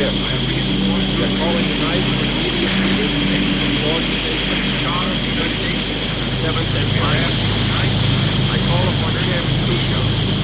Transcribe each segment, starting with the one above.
ship. I am reinforced. We are calling tonight for immediate meeting. Lord, Char, 36, 7th and 5th. I call upon Chairman Crucial.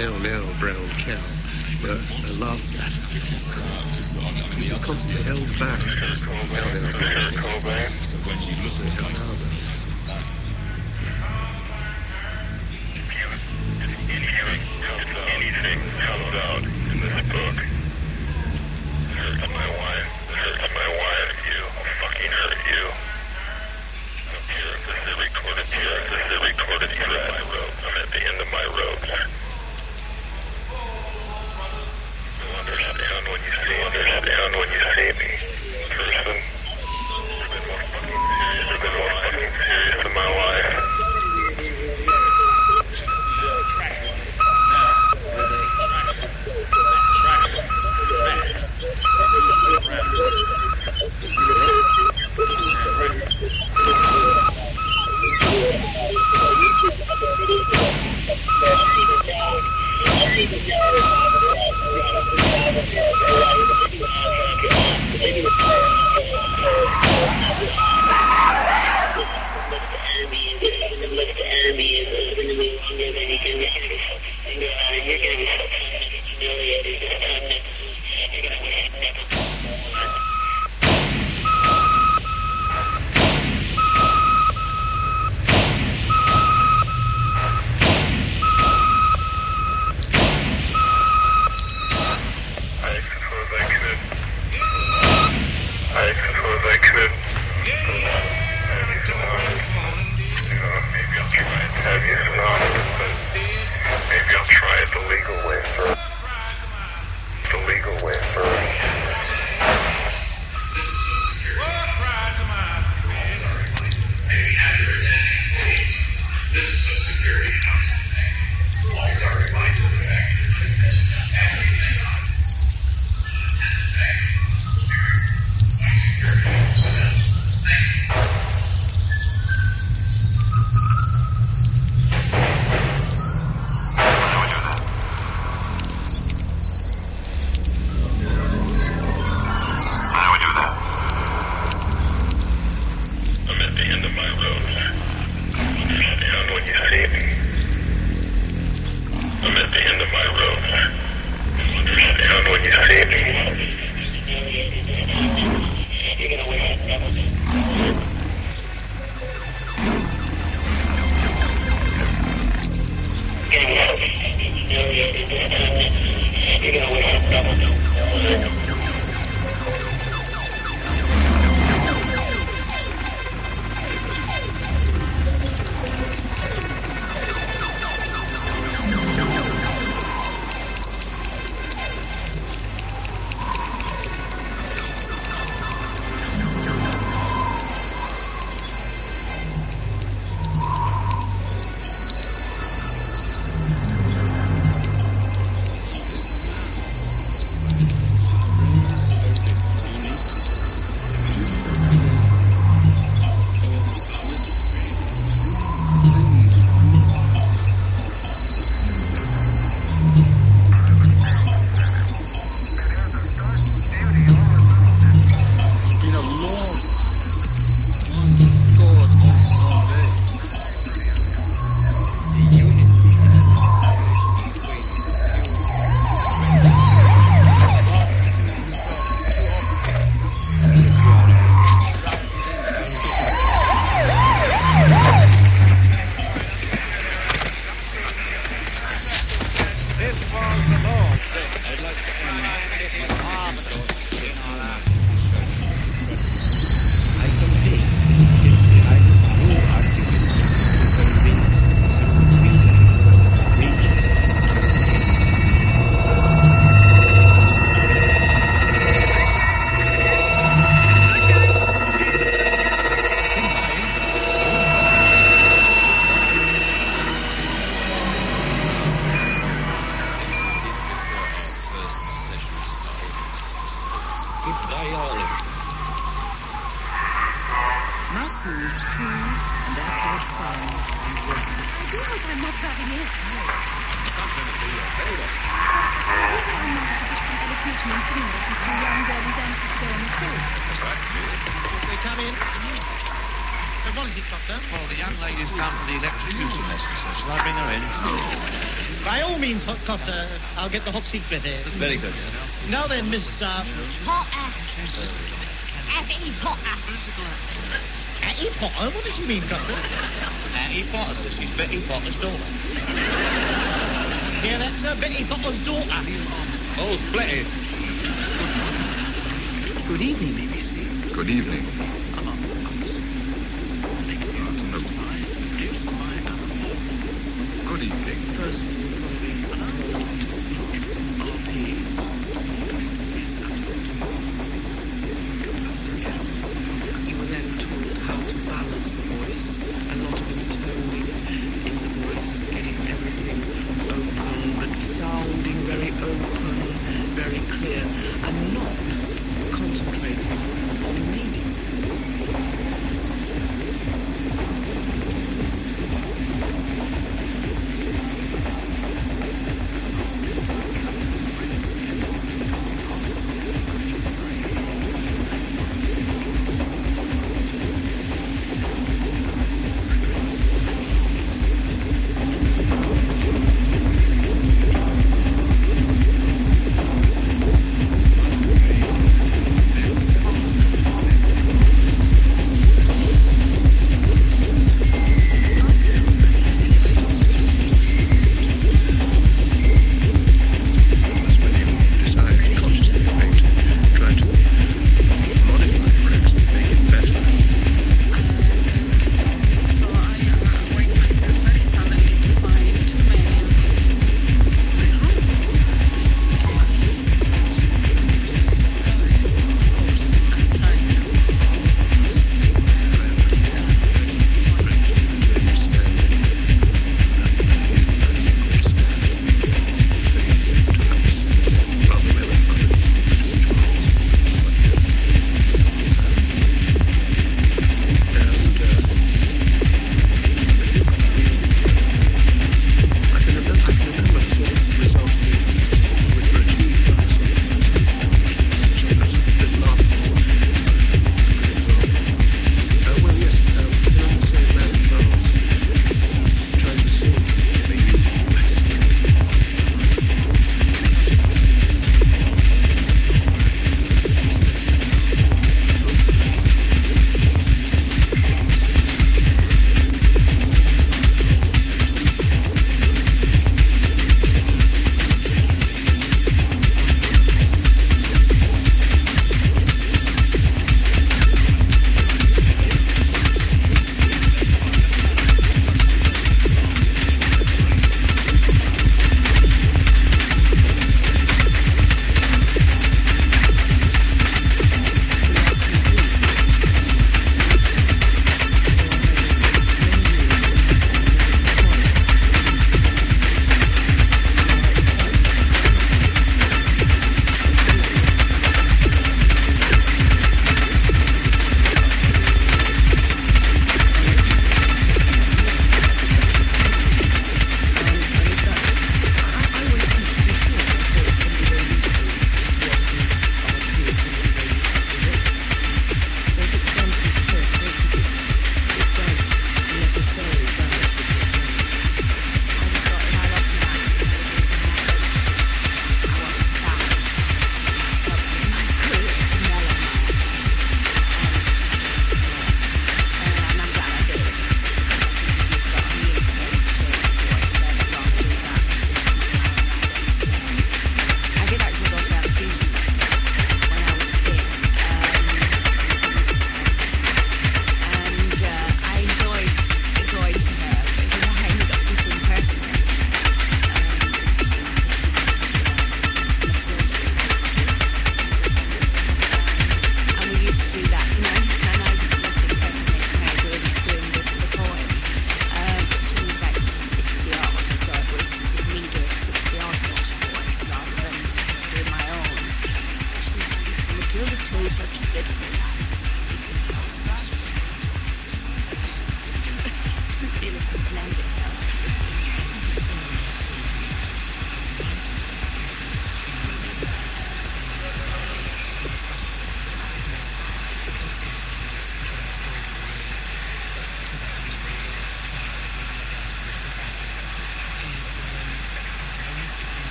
extranjero ¿eh? Come in. So what is it, Doctor? Well, the young lady's come for the electrocution lessons, so shall I bring her in? By all means, Hot Costa, I'll get the hot secret here. Very good. Now then, Miss uh, Potter. Abby Potter. Hattie Potter. What does she mean, Costa? Hattie Potter says she's Betty Potter's daughter. Yeah, that's uh, Betty Potter's daughter. Oh, Betty. Good evening. Good evening. Good evening. First,